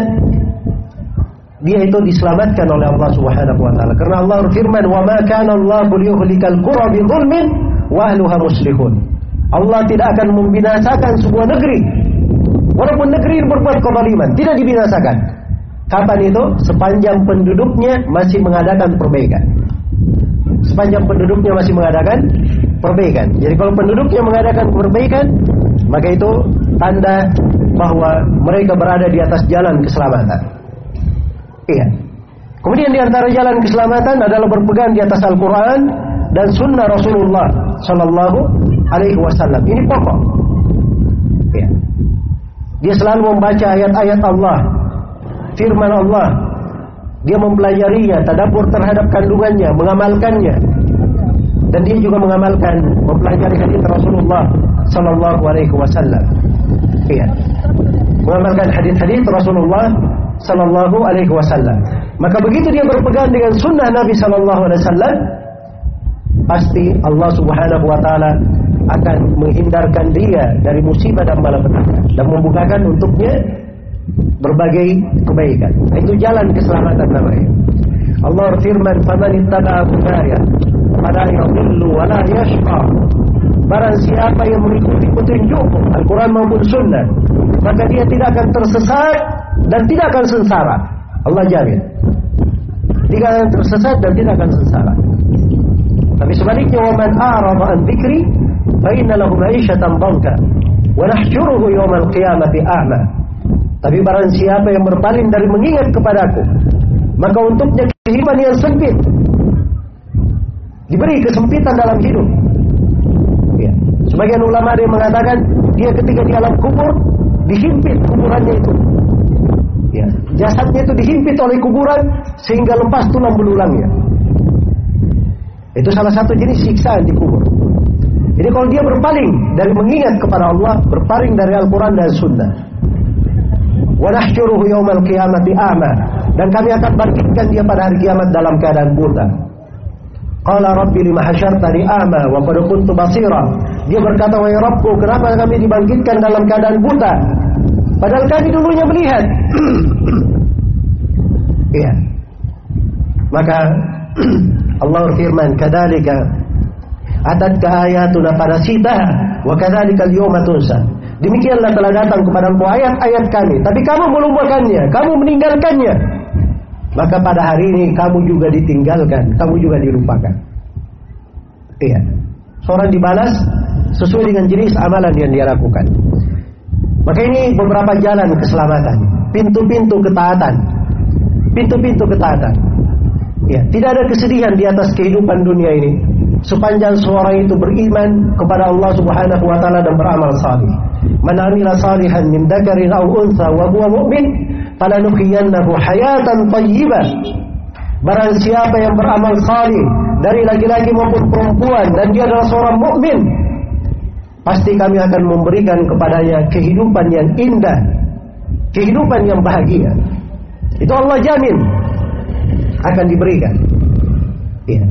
dia itu diselamatkan oleh Allah Subhanahu wa taala. Karena Allah berfirman, "Wa ma kana Allah liyuhlikal qura bi dhulmin wa muslihun." Allah tidak akan membinasakan sebuah negeri walaupun negeri berbuat kezaliman, tidak dibinasakan. Kapan itu? Sepanjang penduduknya masih mengadakan perbaikan. Sepanjang penduduknya masih mengadakan perbaikan. Jadi kalau penduduknya mengadakan perbaikan, maka itu tanda bahwa mereka berada di atas jalan keselamatan. Iya. Kemudian di antara jalan keselamatan adalah berpegang di atas Al-Quran dan Sunnah Rasulullah Sallallahu Alaihi Wasallam. Ini pokok. Iya. Dia selalu membaca ayat-ayat Allah, firman Allah. Dia mempelajarinya, tadabur terhadap kandungannya, mengamalkannya. Dan dia juga mengamalkan, mempelajari hadis Rasulullah Sallallahu Alaihi Wasallam. Iya. Mengamalkan hadis-hadis Rasulullah Sallallahu Alaihi Wasallam. Maka begitu dia berpegang dengan sunnah Nabi Sallallahu Alaihi Wasallam, pasti Allah Subhanahu Wa Taala akan menghindarkan dia dari musibah dan malapetaka dan membukakan untuknya berbagai kebaikan. Itu jalan keselamatan namanya. Allah firman, "Faman ittaba'a hudaya fala yadhillu wa la yashqa." Barang siapa yang mengikuti petunjukku, Al-Quran maupun Sunnah, maka dia tidak akan tersesat dan tidak akan sengsara. Allah jamin. Tidak akan tersesat dan tidak akan sengsara. Tapi sebaliknya, "Waman a'rada an dzikri fa inna lahu ma'isyatan dhanka wa nahsyuruhu yawmal qiyamati a'ma." Tapi barang siapa yang berpaling dari mengingat kepadaku, maka untuknya kehidupan yang sempit. Diberi kesempitan dalam hidup. Ya. Sebagian ulama ada mengatakan dia ketika di alam kubur dihimpit kuburannya itu. Ya, jasadnya itu dihimpit oleh kuburan sehingga lepas tulang belulangnya. Itu salah satu jenis siksaan di kubur. Jadi kalau dia berpaling dari mengingat kepada Allah, berpaling dari Al-Quran dan Sunnah. Wa nahsyuruhu yaumal qiyamati a'ma. Dan kami akan bangkitkan dia pada hari kiamat dalam keadaan buta. Qala rabbi lima hasyartani a'ma wa qad kuntu. Dia berkata, "Wahai Rabbku, kenapa kami dibangkitkan dalam keadaan buta? Padahal kami dulunya melihat." Iya. Maka Allah berfirman, "Kadzalika atatka ayatuna sita wa kadzalika al-yawma tunsa." Demikianlah telah datang kepada engkau ayat-ayat kami, tapi kamu melupakannya, kamu meninggalkannya. Maka pada hari ini kamu juga ditinggalkan, kamu juga dilupakan. Iya. Seorang dibalas sesuai dengan jenis amalan yang dia lakukan. Maka ini beberapa jalan keselamatan, pintu-pintu ketaatan. pintu-pintu ketaatan. Ya, tidak ada kesedihan di atas kehidupan dunia ini sepanjang seorang itu beriman kepada Allah Subhanahu wa taala dan beramal saleh. Man amila salihan min dzakarin aw untha wa huwa mu'min falanuhyiyannahu hayatan thayyibah. Barang siapa yang beramal saleh dari laki-laki maupun perempuan dan dia adalah seorang mukmin, pasti kami akan memberikan kepadanya kehidupan yang indah, kehidupan yang bahagia. Itu Allah jamin akan diberikan. Ya.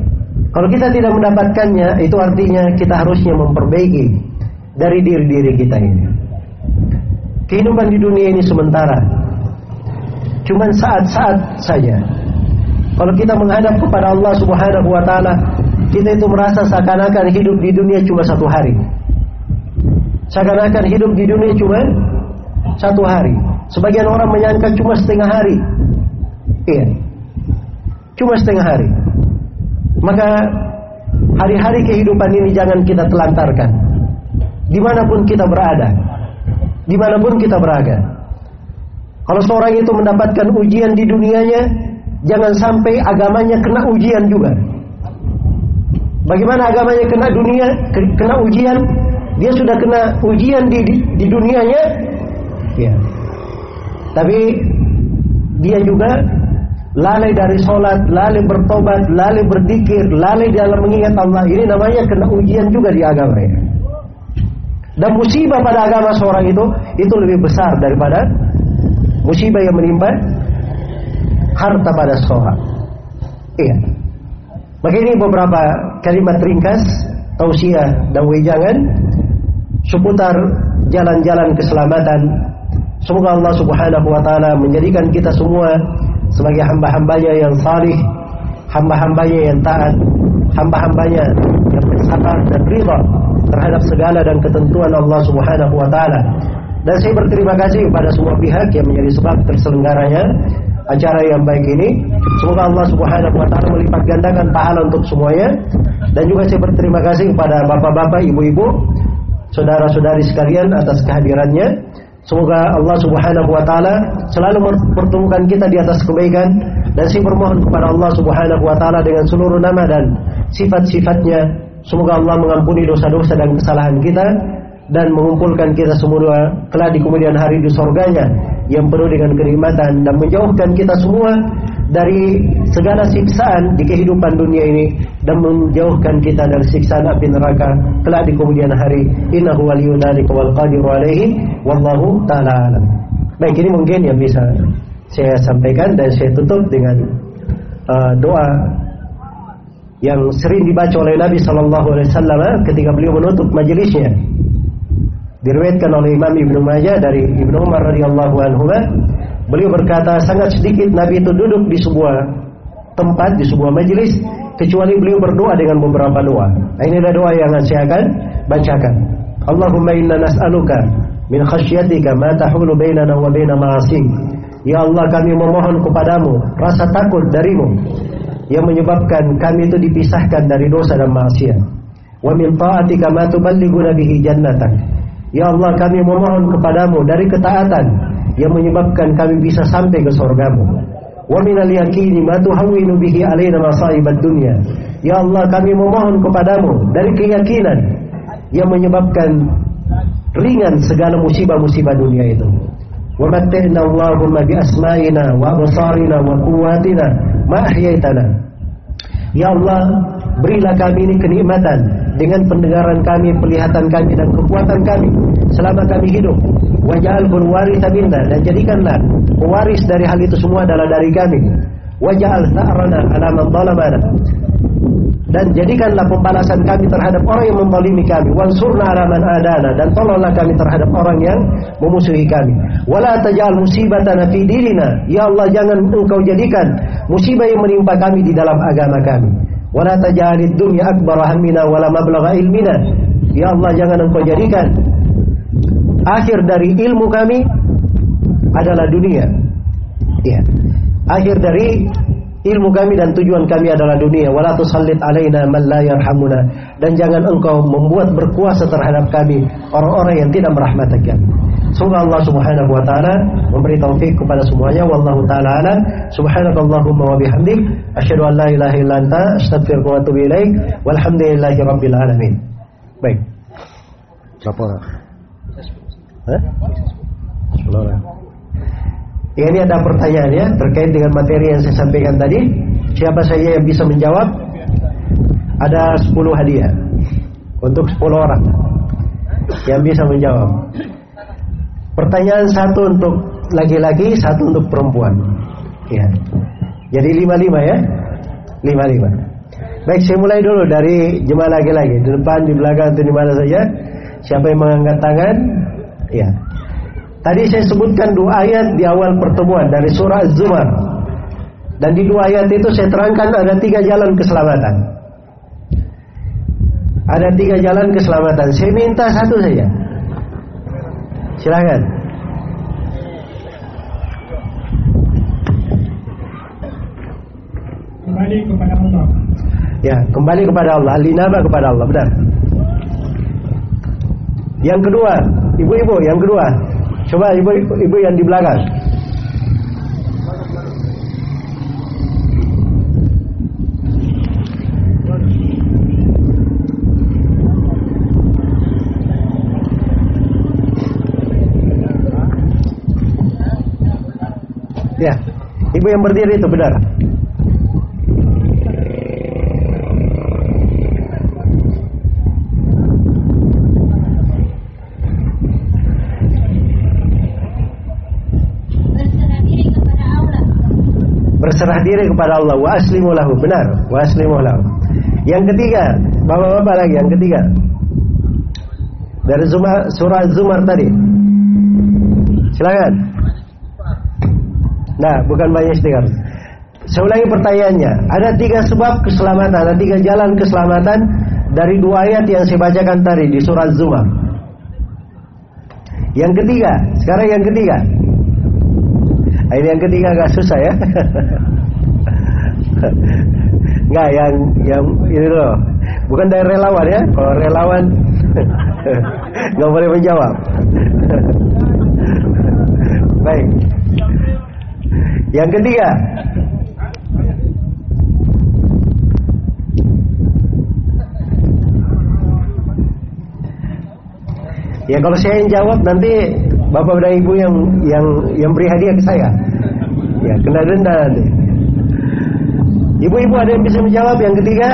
Kalau kita tidak mendapatkannya, itu artinya kita harusnya memperbaiki dari diri-diri kita ini. Kehidupan di dunia ini sementara. Cuman saat-saat saja. Kalau kita menghadap kepada Allah Subhanahu wa taala, kita itu merasa seakan-akan hidup di dunia cuma satu hari. Seakan-akan hidup di dunia cuma satu hari. Sebagian orang menyangka cuma setengah hari. Iya. Cuma setengah hari. Maka hari-hari kehidupan ini jangan kita telantarkan. Di mana pun kita berada. Di mana pun kita berada. Kalau seorang itu mendapatkan ujian di dunianya, jangan sampai agamanya kena ujian juga. Bagaimana agamanya kena dunia, kena ujian? Dia sudah kena ujian di, di, dunianya, ya. Tapi dia juga lalai dari sholat, lalai bertobat, lalai berdikir, lalai dalam mengingat Allah. Ini namanya kena ujian juga di agama ya. Dan musibah pada agama seorang itu itu lebih besar daripada musibah yang menimpa harta pada seorang. Iya. Maka ini beberapa kalimat ringkas, tausiah dan wejangan seputar jalan-jalan keselamatan. Semoga Allah Subhanahu wa taala menjadikan kita semua sebagai hamba-hambanya yang salih, hamba-hambanya yang taat, hamba-hambanya yang bersabar dan ridha terhadap segala dan ketentuan Allah Subhanahu wa taala. Dan saya berterima kasih kepada semua pihak yang menjadi sebab terselenggaranya acara yang baik ini. Semoga Allah Subhanahu wa taala melipat gandakan pahala untuk semuanya. Dan juga saya berterima kasih kepada bapak-bapak, ibu-ibu, saudara-saudari sekalian atas kehadirannya. Semoga Allah Subhanahu wa taala selalu mempertemukan kita di atas kebaikan dan saya bermohon kepada Allah Subhanahu wa taala dengan seluruh nama dan sifat-sifatnya. Semoga Allah mengampuni dosa-dosa dan kesalahan kita dan mengumpulkan kita semua kelak di kemudian hari di surganya yang penuh dengan kenikmatan dan menjauhkan kita semua dari segala siksaan di kehidupan dunia ini dan menjauhkan kita dari siksaan api neraka kelak di kemudian hari innahu waliyyu dzalika wal qadiru alaihi wallahu taala alam. Baik ini mungkin yang bisa saya sampaikan dan saya tutup dengan uh, doa yang sering dibaca oleh Nabi Shallallahu Alaihi Wasallam ketika beliau menutup majelisnya diriwayatkan oleh Imam Ibnu Majah dari Ibnu Umar radhiyallahu anhu beliau berkata sangat sedikit Nabi itu duduk di sebuah tempat di sebuah majelis kecuali beliau berdoa dengan beberapa doa. Nah, inilah doa yang saya akan bacakan. Allahumma inna nas'aluka min khasyatika ma tahulu bainana wa baina ma'asik. Ya Allah kami memohon kepadamu rasa takut darimu yang menyebabkan kami itu dipisahkan dari dosa dan maksiat. Wa min ta'atika ma tuballighuna bihi Ya Allah kami memohon kepadamu dari ketaatan yang menyebabkan kami bisa sampai ke surgamu. Wa minal yaqini ma tuhawwinu bihi alaina masa'ibad dunya. Ya Allah kami memohon kepadamu dari keyakinan yang menyebabkan ringan segala musibah-musibah dunia itu. Wa matta'na Allahumma bi asma'ina wa absarina wa quwwatina ma ahyaitana. Ya Allah, berilah kami ini kenikmatan dengan pendengaran kami, penglihatan kami dan kekuatan kami. Selama kami hidup. Waj'al waritha minna dan jadikanlah pewaris dari hal itu semua adalah dari kami. Waj'al tha'rana ala man zalamana. Dan jadikanlah pembalasan kami terhadap orang yang membalimi kami. Wansurna ala man adana dan tolonglah kami terhadap orang yang memusuhi kami. Wala taj'al musibatana fi dinina. Ya Allah jangan engkau jadikan musibah yang menimpa kami di dalam agama kami wala taj'alid dunya akbar hammina wala mablagha ilmina. Ya Allah jangan engkau jadikan. Akhir dari ilmu kami adalah dunia. Ya akhir dari ilmu kami dan tujuan kami adalah dunia. Wala tusallit alaina man la yarhamuna. Dan jangan engkau membuat berkuasa terhadap kami orang-orang yang tidak merahmati kami Semoga Allah Subhanahu wa taala memberi taufik kepada semuanya wallahu taala alam. Subhanakallahumma wa bihamdik asyhadu an la ilaha illa anta astaghfiruka wa atubu ilaik. Walhamdulillahi rabbil alamin. Baik. Berapa orang? Hah? Ya, ini ada pertanyaan ya terkait dengan materi yang saya sampaikan tadi. Siapa saja yang bisa menjawab? Ada 10 hadiah untuk 10 orang yang bisa menjawab. Pertanyaan satu untuk laki-laki, satu untuk perempuan. Ya. Jadi lima-lima ya, lima-lima. Baik, saya mulai dulu dari jemaah laki-laki. Di depan, di belakang, atau di mana saja. Siapa yang mengangkat tangan? Ya. Tadi saya sebutkan dua ayat di awal pertemuan dari surah Az-Zumar. Dan di dua ayat itu saya terangkan ada tiga jalan keselamatan. Ada tiga jalan keselamatan. Saya minta satu saja. Silakan. Kembali kepada Allah. Ya, kembali kepada Allah. Alinaba kepada Allah, benar. Yang kedua, ibu-ibu, yang kedua. Coba ibu ibu yang di belakang. Ibu yang berdiri itu benar. berserah diri kepada Allah. Berserah diri kepada Allah. Wa aslimu lahu benar. Wa aslimu lahu. Yang ketiga bapak-bapak lagi yang ketiga. Dari Zumar, surah Zumar tadi. Silakan nah bukan banyak stiker saya ulangi pertanyaannya ada tiga sebab keselamatan ada tiga jalan keselamatan dari dua ayat yang saya bacakan tadi di surah Zumar yang ketiga sekarang yang ketiga Ah, Ini yang ketiga agak susah ya. Enggak yang yang ini loh. Bukan dari relawan ya. Kalau relawan nggak boleh menjawab. Baik. Yang ketiga. Ya kalau saya yang jawab nanti bapak dan ibu yang yang yang beri hadiah ke saya. Ya kena denda nanti. Ibu-ibu ada yang bisa menjawab yang ketiga?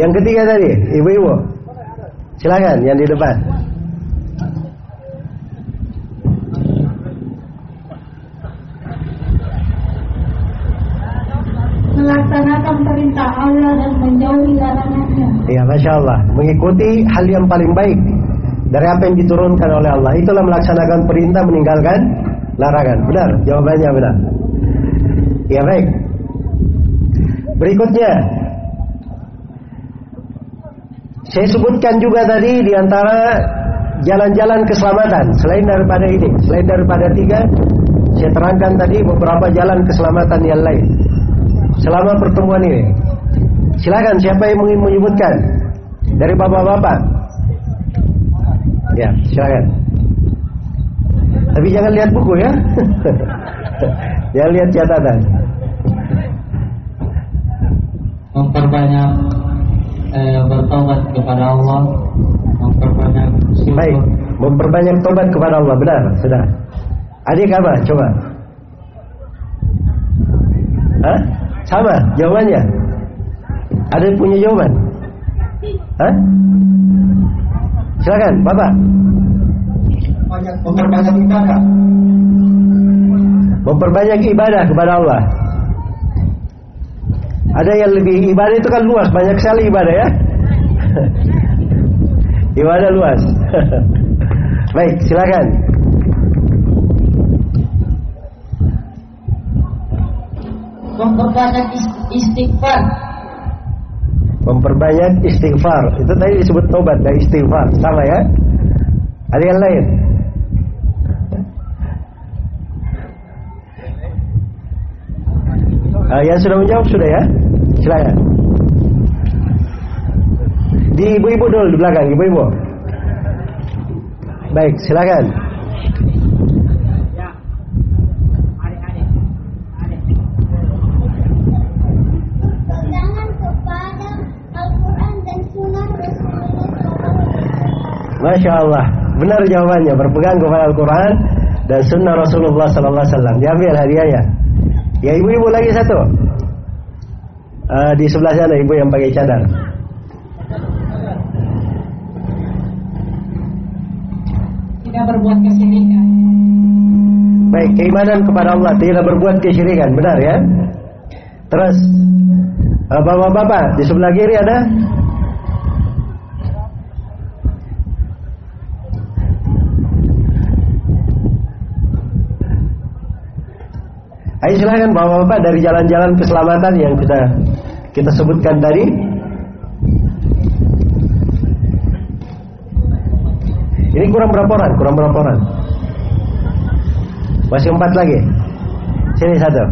Yang ketiga tadi, ibu-ibu. Silakan yang di depan. melaksanakan perintah Allah dan menjauhi larangannya Ya, masya Allah. Mengikuti hal yang paling baik dari apa yang diturunkan oleh Allah. Itulah melaksanakan perintah meninggalkan larangan. Benar, jawabannya benar. Ya baik. Berikutnya, saya sebutkan juga tadi di antara jalan-jalan keselamatan selain daripada ini, selain daripada tiga, saya terangkan tadi beberapa jalan keselamatan yang lain selama pertemuan ini. Silakan siapa yang ingin menyebutkan dari bapak-bapak? Ya, silakan. Tapi jangan lihat buku ya. jangan lihat catatan. memperbanyak eh, bertobat kepada Allah, memperbanyak syukur. Baik, memperbanyak tobat kepada Allah, benar, sudah. Adik apa? Coba. Hah? Sama jawabannya. Ada yang punya jawaban? Hah? Silakan, Bapak. Banyak memperbanyak ibadah. Memperbanyak ibadah kepada Allah. Ada yang lebih ibadah itu kan luas, banyak sekali ibadah ya. ibadah luas. Baik, silakan. memperbanyak is- istighfar Memperbanyak istighfar. Itu tadi disebut tobat dan istighfar. Sama ya? Ada yang lain? Ah, yang sudah menjawab sudah ya? Silakan. Di ibu-ibu dulu di belakang, ibu-ibu. Baik, silakan. Pegangan kepada Al-Quran dan Sunnah Rasulullah Masya Allah, benar jawabannya. Berpegang kepada Al-Quran dan Sunnah Rasulullah Sallallahu Alaihi Wasallam. Diambil hadiahnya. Ya ibu-ibu lagi satu. Eh, di sebelah sana ibu yang pakai cadar. Tidak berbuat kesyirikan. Baik, keimanan kepada Allah tidak berbuat kesyirikan, benar ya? Terus eh, bapak-bapak di sebelah kiri ada? Ayo silakan bapak-bapak dari jalan-jalan keselamatan yang kita kita sebutkan tadi. Ini kurang berapa orang? Kurang berapa orang? Masih empat lagi. Sini satu.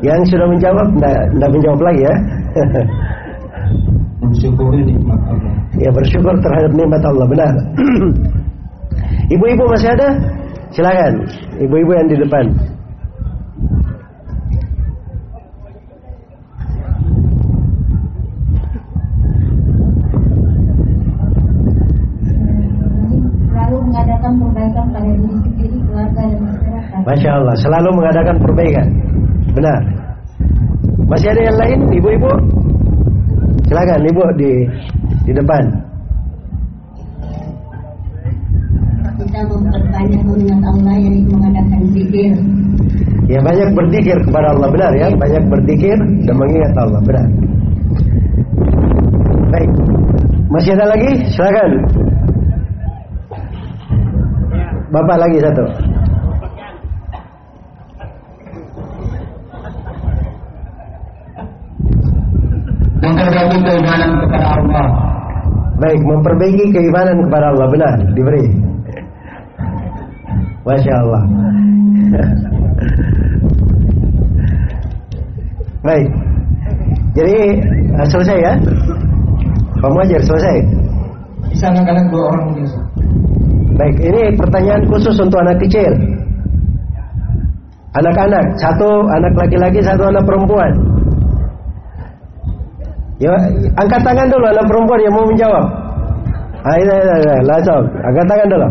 Yang sudah menjawab, tidak menjawab lagi ya. Mensyukuri nikmat Allah. ya bersyukur terhadap nikmat Allah benar. Ibu-ibu masih ada? Silakan. Ibu-ibu yang di depan. Lalu mengadakan perbaikan pada diri sendiri, keluarga dan masyarakat. Masya Allah, selalu mengadakan perbaikan. Benar. Masih ada yang lain, ibu-ibu? Silakan, ibu di di depan. Kita memperbanyak mengingat Allah yang mengadakan zikir. Ya banyak berzikir kepada Allah benar ya, banyak berzikir dan mengingat Allah benar. Baik, masih ada lagi? Silakan. Bapak lagi satu. Memperbaiki keimanan kepada Allah. Baik, memperbaiki keimanan kepada Allah benar diberi. Masya Allah. Baik. Jadi eh, selesai ya? Pak Muajir selesai. Bisa anak-anak dua orang mungkin. Baik, ini pertanyaan khusus untuk anak kecil. Anak-anak, satu anak laki-laki, satu anak perempuan. Ya, angkat tangan dulu anak perempuan yang mau menjawab. Ah, ini, ini, ini, langsung, angkat tangan dulu.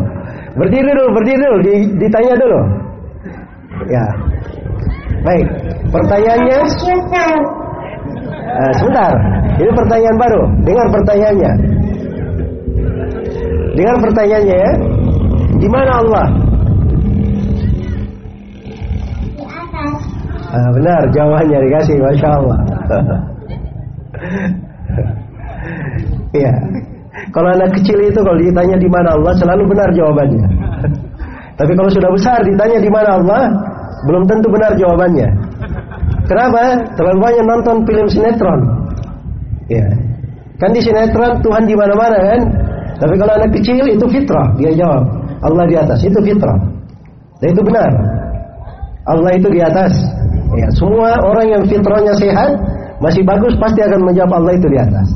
Berdiri dulu, berdiri dulu, di, ditanya dulu. Ya. Baik, pertanyaannya. Ah, sebentar, ini pertanyaan baru. Dengar pertanyaannya. Dengar pertanyaannya ya. Di mana Allah? Di atas. Ah, benar, jawabannya dikasih, masya Allah. Iya. Kalau anak kecil itu kalau ditanya di mana Allah selalu benar jawabannya. Tapi kalau sudah besar ditanya di mana Allah, belum tentu benar jawabannya. Kenapa? Terlalu banyak nonton film sinetron. Ya. Kan di sinetron Tuhan di mana-mana kan? Tapi kalau anak kecil itu fitrah, dia jawab Allah di atas itu fitrah. Dan itu benar. Allah itu di atas. Ya, semua orang yang fitrahnya sehat masih bagus pasti akan menjawab Allah itu di atas.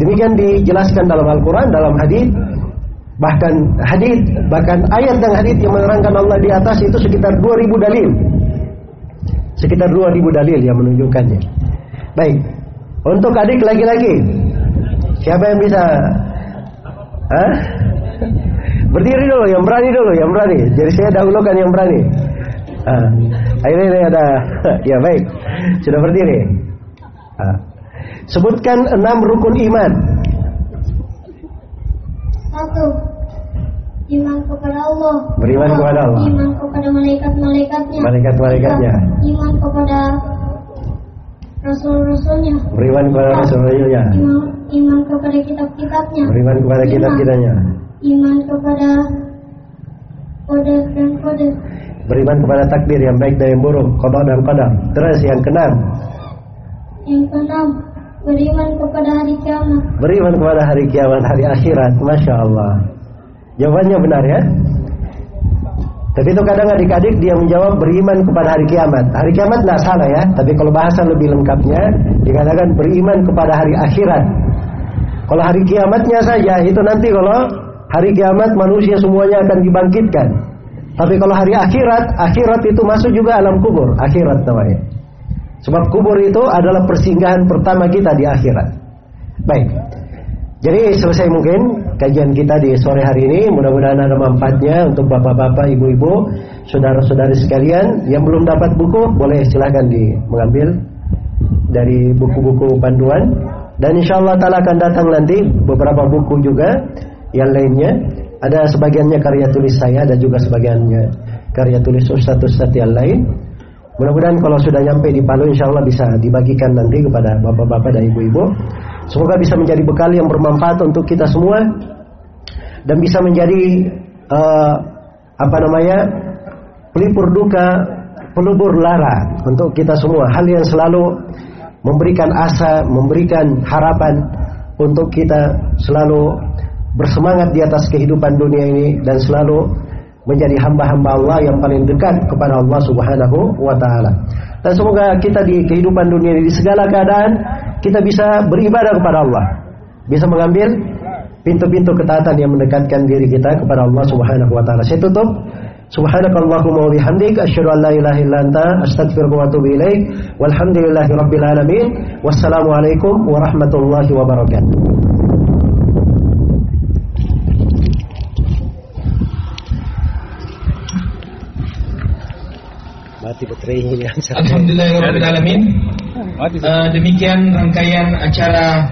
Demikian dijelaskan dalam Al-Quran, dalam hadis, bahkan hadis, bahkan ayat dan hadis yang menerangkan Allah di atas itu sekitar 2000 dalil. Sekitar 2000 dalil yang menunjukkannya. Baik. Untuk adik lagi-lagi, siapa yang bisa? Hah? Berdiri dulu, yang berani dulu, yang berani. Jadi saya dahulukan yang berani. Ah, ini, ada, ya baik, sudah berdiri. Ah. Sebutkan enam rukun iman. Satu. Iman kepada Allah. Beriman kepada Allah. Iman kepada malaikat-malaikatnya. Malaikat-malaikatnya. Iman kepada Rasul-Rasulnya. Beriman kepada Rasulullah. Iman, iman kepada kitab-kitabnya. Beriman kepada kitab-kitabnya. Iman kepada kode dan kode. Beriman kepada takdir yang baik dan yang buruk, qada dan qadar. Terus yang keenam, Yang keenam, beriman kepada hari kiamat. beriman kepada hari kiamat, hari akhirat. Masya Allah. Jawabannya benar ya? Tapi itu kadang adik-adik dia menjawab beriman kepada hari kiamat. Hari kiamat tidak salah ya, tapi kalau bahasa lebih lengkapnya dikatakan beriman kepada hari akhirat. Kalau hari kiamatnya saja itu nanti kalau hari kiamat manusia semuanya akan dibangkitkan. Tapi kalau hari akhirat, akhirat itu masuk juga alam kubur, akhirat namanya. Sebab kubur itu adalah persinggahan pertama kita di akhirat. Baik. Jadi selesai mungkin kajian kita di sore hari ini. Mudah-mudahan ada manfaatnya untuk bapak-bapak, ibu-ibu, saudara-saudari sekalian. Yang belum dapat buku, boleh silahkan di mengambil dari buku-buku panduan. Dan insya Allah Ta'ala akan datang nanti beberapa buku juga yang lainnya. Ada sebagiannya karya tulis saya, ada juga sebagiannya karya tulis ustadz-ustadz yang lain. Mudah-mudahan kalau sudah nyampe di Palu insya Allah bisa dibagikan nanti kepada bapak-bapak dan ibu-ibu. Semoga bisa menjadi bekal yang bermanfaat untuk kita semua dan bisa menjadi uh, apa namanya pelipur duka, pelubur lara untuk kita semua. Hal yang selalu memberikan asa, memberikan harapan untuk kita selalu bersemangat di atas kehidupan dunia ini dan selalu menjadi hamba-hamba Allah yang paling dekat kepada Allah Subhanahu wa taala. Dan semoga kita di kehidupan dunia ini di segala keadaan kita bisa beribadah kepada Allah. Bisa mengambil pintu-pintu ketaatan yang mendekatkan diri kita kepada Allah Subhanahu wa taala. Saya tutup Subhanakallahumma wa bihamdik asyhadu an la ilaha illa anta astaghfiruka wa atubu ilaik. Walhamdulillahi rabbil alamin. Wassalamualaikum warahmatullahi wabarakatuh. Alamin. Uh, demikian rangkaian acara